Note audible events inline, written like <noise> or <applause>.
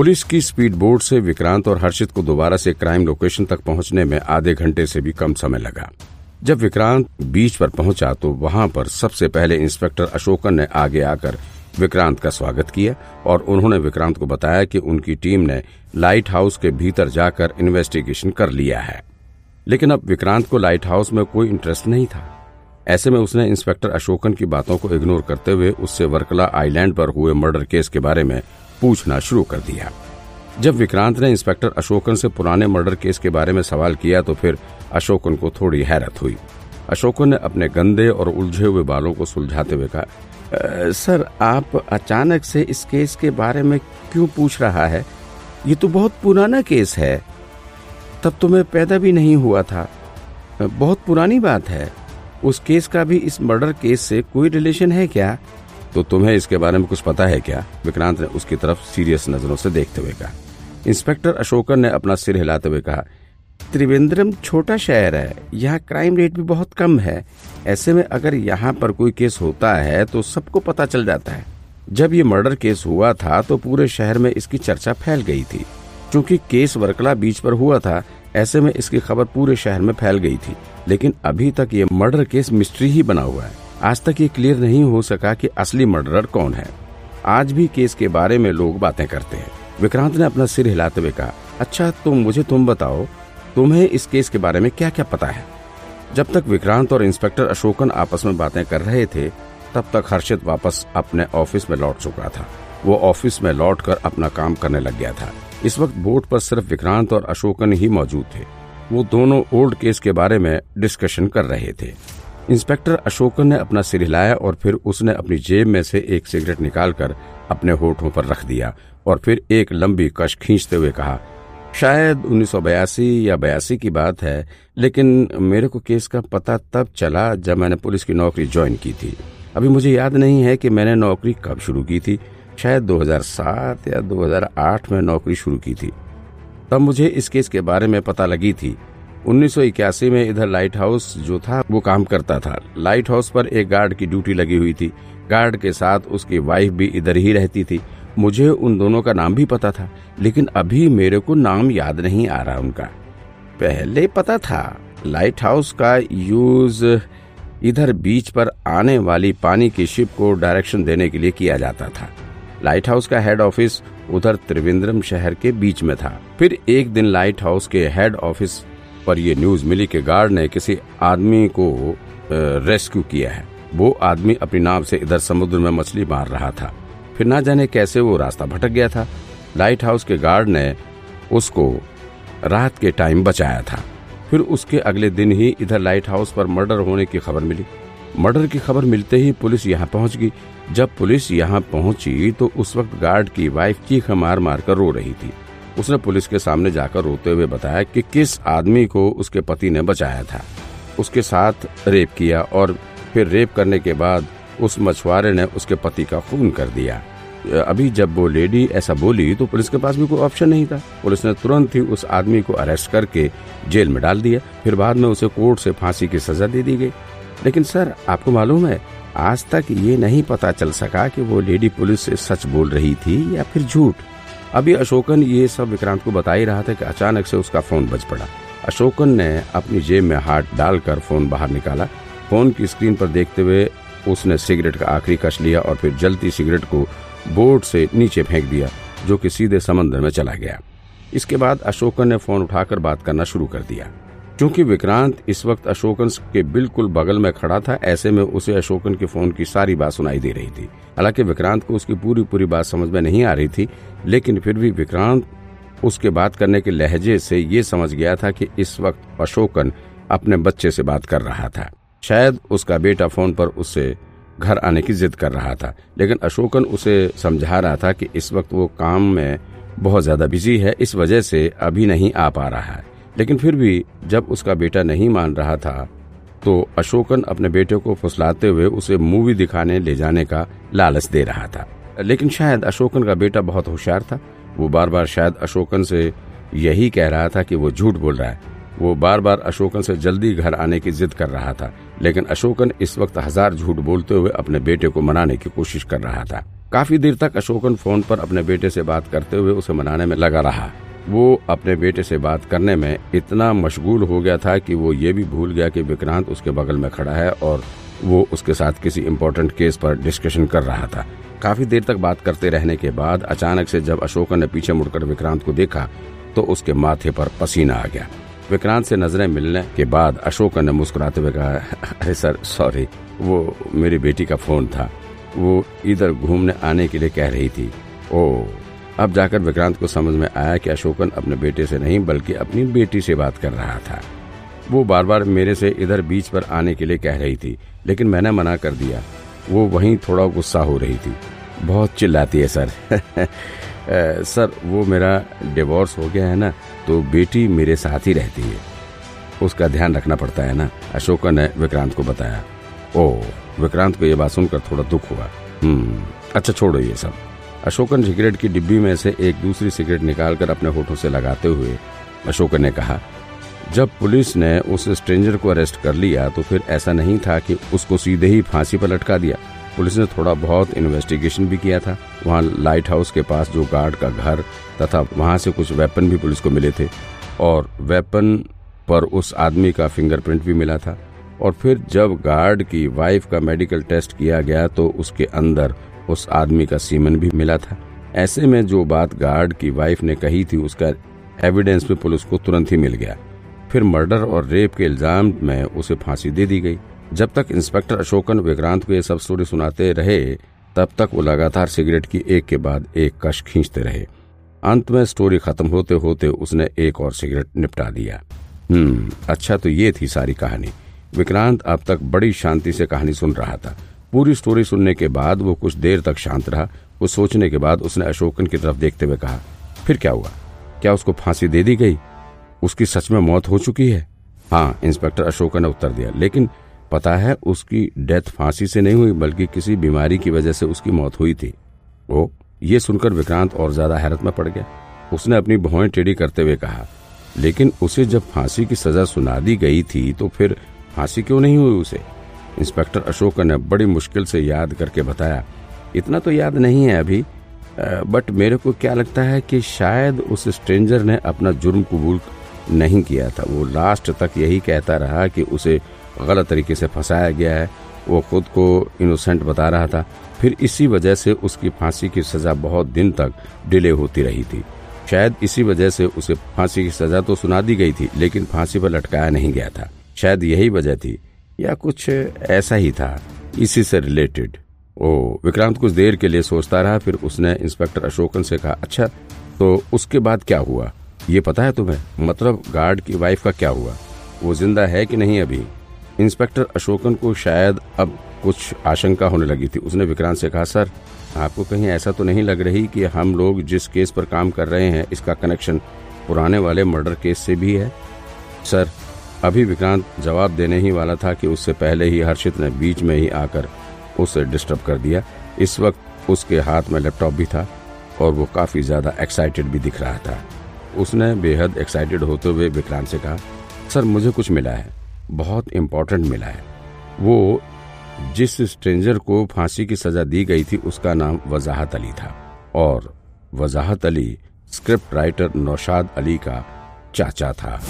Police की speed boat से विक्रांत और हर्षित को दोबारा से क्राइम लोकेशन तक पहुँचने में आधे घंटे से भी कम समय लगा। जब विक्रांत बीच पर पहुँचा तो वहाँ पर सबसे पहले इंस्पेक्टर अशोकन ने आगे आकर विक्रांत का स्वागत किया और उन्होंने विक्रांत को बताया कि उनकी टीम ने लाइट हाउस के भीतर जाकर इन्वेस्टिगेशन कर लिया है। लेकिन अब विक्रांत को लाइट हाउस में कोई इंटरेस्ट नहीं था। ऐसे में उसने इंस्पेक्टर अशोकन की बातों को इग्नोर करते हुए उससे वर्कला आइलैंड पर हुए मर्डर केस के बारे में पूछना शुरू कर दिया। जब विक्रांत ने इंस्पेक्टर अशोकन से पुराने मर्डर केस के बारे में सवाल किया तो फिर अशोकन को थोड़ी हैरत हुई। अशोकन ने अपने गंदे और उलझे हुए बालों को सुलझाते हुए कहा सर, आप अचानक से इस केस के बारे में क्यों पूछ रहा है? ये तो बहुत पुराना केस है। तब तो मैं पैदा भी नहीं हुआ था। बहुत पुरानी बात है। उस केस का भी इस मर्डर केस से कोई रिलेशन है क्या? तो तुम्हें इसके बारे में कुछ पता है क्या? विक्रांत ने उसकी तरफ़ सीरियस नज़रों से देखते हुए कहा। इंस्पेक्टर अशोकन ने अपना सिर हिलाते हुए कहा, त्रिवेंद्रम छोटा शहर है, यहाँ क्राइम रेट भी बहुत कम है। ऐसे में अगर यहाँ पर कोई केस होता है तो सबको पता चल जाता है। जब ये मर्डर केस हुआ था तो पूरे शहर में इसकी चर्चा फैल गई थी। क्योंकि केस वर्कला बीच पर हुआ था, ऐसे में इसकी खबर पूरे शहर में फैल गई थी। लेकिन अभी तक ये मर्डर केस मिस्ट्री ही बना हुआ है। आज तक ये क्लियर नहीं हो सका कि असली मर्डरर कौन है। आज भी केस के बारे में लोग बातें करते हैं। विक्रांत ने अपना सिर हिलाते हुए कहा अच्छा तो मुझे तुम बताओ, तुम्हें इस केस के बारे में क्या क्या पता है? जब तक विक्रांत और इंस्पेक्टर अशोकन आपस में बातें कर रहे थे, तब तक हर्षित वापस अपने ऑफ़िस में लौट चुका था। वो ऑफ़िस में लौट कर अपना काम करने लग गया था। इस वक्त बोर्ड पर सिर्फ़ विक्रांत और अशोकन ही मौजूद थे। वो दोनों ओल्ड केस के बारे में डिस्कशन कर रहे थे। इंस्पेक्टर अशोकन ने अपना सिर हिलाया और फिर उसने अपनी जेब में से एक सिगरेट निकालकर अपने होठों पर रख दिया और फिर एक लंबी कश खींचते हुए कहा, शायद उन्नीस सौ बयासी या बयासी की बात है, लेकिन मेरे को केस का पता तब चला जब मैंने पुलिस की नौकरी ज्वाइन की थी। अभी मुझे याद नहीं है कि मैंने नौकरी कब शुरू की थी, शायद 2007 या 2008 में नौकरी शुरू की थी। तब मुझे इस केस के बारे में पता लगी थी उन्नीस सौ इक्यासी में इधर लाइट हाउस जो था, वो काम करता था। लाइट हाउस पर एक गार्ड की ड्यूटी लगी हुई थी। गार्ड के साथ उसकी वाइफ भी इधर ही रहती थी। मुझे उन दोनों का नाम भी पता था, लेकिन अभी मेरे को नाम याद नहीं आ रहा उनका। पहले पता था लाइट हाउस का यूज़ इधर बीच पर आने वाली पानी की शिप को डायरेक्शन देने के लिए किया जाता था। लाइट हाउस का हेड ऑफ़िस उधर त्रिवेंद्रम शहर के बीच में था। फिर एक दिन लाइट हाउस के हेड ऑफ़िस पर यह न्यूज़ मिली कि गार्ड ने किसी आदमी को रेस्क्यू किया है। वो आदमी अपनी नाव से इधर समुद्र में मछली मार रहा था। फिर ना जाने कैसे वो रास्ता भटक गया था। लाइट हाउस के गार्ड ने उसको रात के टाइम बचाया था। फिर उसके अगले दिन ही इधर लाइट हाउस पर मर्डर होने की खबर मिली। मर्डर की खबर मिलते ही पुलिस यहाँ पहुँच गई। जब पुलिस यहाँ पहुँची तो उस वक्त गार्ड की वाइफ चीख मार मार कर रो रही थी। उसने पुलिस के सामने जाकर रोते हुए बताया कि किस आदमी को उसके पति ने बचाया था। उसके साथ रेप किया और फिर रेप करने के बाद उस मछुआरे ने उसके पति का खून कर दिया। अभी जब वो लेडी ऐसा बोली तो पुलिस के पास भी कोई ऑप्शन नहीं था। पुलिस ने तुरंत ही उस आदमी को अरेस्ट करके जेल में डाल दिया। फिर बाद में उसे कोर्ट से फांसी की सजा दे दी गई। लेकिन सर, आपको मालूम है, आज तक ये नहीं पता चल सका कि वो लेडी पुलिस से सच बोल रही थी या फिर झूठ। अभी अशोकन ये सब विक्रांत को बता ही रहा था कि अचानक से उसका फ़ोन बज पड़ा। अशोकन ने अपनी जेब में हाथ डालकर फ़ोन बाहर निकाला। फ़ोन की स्क्रीन पर देखते हुए उसने सिगरेट का आखिरी कश लिया और फिर जलती सिगरेट को बोर्ड से नीचे फेंक दिया, जो कि सीधे समंदर में चला गया। इसके बाद अशोकन ने फ़ोन उठाकर बात करना शुरू कर दिया। क्योंकि विक्रांत इस वक्त अशोकन के बिल्कुल बगल में खड़ा था, ऐसे में उसे अशोकन के फ़ोन की सारी बात सुनाई दे रही थी। हालाँकि विक्रांत को उसकी पूरी पूरी बात समझ में नहीं आ रही थी, लेकिन फिर भी विक्रांत उसके बात करने के लहजे से ये समझ गया था कि इस वक्त अशोकन अपने बच्चे से बात कर रहा था। शायद उसका बेटा फ़ोन पर उससे घर आने की जिद कर रहा था, लेकिन अशोकन उसे समझा रहा था कि इस वक्त वो काम में बहुत ज़्यादा बिज़ी है, इस वजह से अभी नहीं आ पा रहा है। लेकिन फिर भी जब उसका बेटा नहीं मान रहा था तो अशोकन अपने बेटे को फुसलाते हुए उसे मूवी दिखाने ले जाने का लालच दे रहा था। लेकिन शायद अशोकन का बेटा बहुत होशियार था। वो बार बार शायद अशोकन से यही कह रहा था कि वो झूठ बोल रहा है। वो बार बार अशोकन से जल्दी घर आने की जिद कर रहा था। लेकिन अशोकन इस वक्त हज़ार झूठ बोलते हुए अपने बेटे को मनाने की कोशिश कर रहा था। काफ़ी देर तक अशोकन फ़ोन पर अपने बेटे से बात करते हुए उसे मनाने में लगा रहा। वो अपने बेटे से बात करने में इतना मशगूल हो गया था कि वो ये भी भूल गया कि विक्रांत उसके बगल में खड़ा है और वो उसके साथ किसी इम्पोर्टेंट केस पर डिस्कशन कर रहा था। काफ़ी देर तक बात करते रहने के बाद अचानक से जब अशोकन ने पीछे मुड़कर विक्रांत को देखा तो उसके माथे पर पसीना आ गया। विक्रांत से नज़रें मिलने के बाद अशोकन ने मुस्कुराते हुए कहा, अरे सर सॉरी वो मेरी बेटी का फ़ोन था। वो इधर घूमने आने के लिए कह रही थी। ओ अब जाकर विक्रांत को समझ में आया कि अशोकन अपने बेटे से नहीं, बल्कि अपनी बेटी से बात कर रहा था। वो बार बार मेरे से इधर बीच पर आने के लिए कह रही थी, लेकिन मैंने मना कर दिया। वो वहीं थोड़ा गुस्सा हो रही थी। बहुत चिल्लाती है, सर। <laughs> सर, वो मेरा डिवोर्स हो गया है ना तो बेटी मेरे साथ ही रहती है। उसका ध्यान रखना पड़ता है ना, अशोकन ने विक्रांत को बताया। ओ विक्रांत को यह बात सुनकर थोड़ा दुख हुआ। हम्म अच्छा छोड़ो ये सब। अशोकन सिगरेट की डिब्बी में से एक दूसरी सिगरेट निकालकर अपने होठों से लगाते हुए अशोकन ने कहा, जब पुलिस ने उस स्ट्रेंजर को अरेस्ट कर लिया तो फिर ऐसा नहीं था कि उसको सीधे ही फांसी पर लटका दिया। पुलिस ने थोड़ा बहुत इन्वेस्टिगेशन भी किया था। वहाँ लाइट हाउस के पास जो गार्ड का घर तथा वहाँ से कुछ वेपन भी पुलिस को मिले थे और वेपन पर उस आदमी का फिंगरप्रिंट भी मिला था। और फिर जब गार्ड की वाइफ का मेडिकल टेस्ट किया गया तो उसके अंदर उस आदमी का सीमन भी मिला था। ऐसे में जो बात गार्ड की वाइफ ने कही थी, उसका एविडेंस में पुलिस को तुरंत ही मिल गया। फिर मर्डर और रेप के इल्ज़ाम में उसे फांसी दे दी गई। जब तक इंस्पेक्टर अशोकन विक्रांत को ये सब स्टोरी सुनाते रहे, तब तक वो लगातार सिगरेट की एक के बाद एक कश खींचते रहे। अंत में स्टोरी खत्म होते होते उसने एक और सिगरेट निपटा दिया। हम्म अच्छा तो ये थी सारी कहानी। विक्रांत अब तक बड़ी शांति से कहानी सुन रहा था। पूरी स्टोरी सुनने के बाद वो कुछ देर तक शांत रहा। कुछ सोचने के बाद उसने अशोकन की तरफ़ देखते हुए कहा, फिर क्या हुआ? क्या उसको फांसी दे दी गई? उसकी सच में मौत हो चुकी है? हाँ इंस्पेक्टर अशोकन ने उत्तर दिया, लेकिन पता है उसकी डेथ फांसी से नहीं हुई, बल्कि किसी बीमारी की वजह से उसकी मौत हुई थी। ओ, ये सुनकर विक्रांत और ज़्यादा हैरत में पड़ गया। उसने अपनी भौएँ टेढ़ी करते हुए कहा, लेकिन उसे जब फांसी की सजा सुना दी गई थी तो फिर फांसी क्यों नहीं हुई उसे? इंस्पेक्टर अशोक ने बड़ी मुश्किल से याद करके बताया, इतना तो याद नहीं है अभी बट मेरे को क्या लगता है कि शायद उस स्ट्रेंजर ने अपना जुर्म कबूल नहीं किया था। वो लास्ट तक यही कहता रहा कि उसे गलत तरीके से फंसाया गया है। वो खुद को इनोसेंट बता रहा था। फिर इसी वजह से उसकी फांसी की सजा बहुत दिन तक डिले होती रही थी। शायद इसी वजह से उसे फांसी की सजा तो सुना दी गई थी, लेकिन फांसी पर लटकाया नहीं गया था। शायद यही वजह थी या कुछ ऐसा ही था, इसी से रिलेटेड ओ, विक्रांत कुछ देर के लिए सोचता रहा, फिर उसने इंस्पेक्टर अशोकन से कहा अच्छा तो उसके बाद क्या हुआ? ये पता है तुम्हें? मतलब गार्ड की वाइफ का क्या हुआ? वो ज़िंदा है कि नहीं अभी? इंस्पेक्टर अशोकन को शायद अब कुछ आशंका होने लगी थी। उसने विक्रांत से कहा, सर, आपको कहीं ऐसा तो नहीं लग रही कि हम लोग जिस केस पर काम कर रहे हैं, इसका कनेक्शन पुराने वाले मर्डर केस से भी है? सर अभी विक्रांत जवाब देने ही वाला था कि उससे पहले ही हर्षित ने बीच में ही आकर उसे डिस्टर्ब कर दिया। इस वक्त उसके हाथ में लैपटॉप भी था और वो काफ़ी ज़्यादा एक्साइटेड भी दिख रहा था। उसने बेहद एक्साइटेड होते हुए विक्रांत से कहा, सर, मुझे कुछ मिला है। बहुत इम्पोर्टेंट मिला है। वो जिस स्ट्रेंजर को फांसी की सजा दी गई थी, उसका नाम वजाहत अली था और वजाहत अली स्क्रिप्ट राइटर नौशाद अली का चाचा था।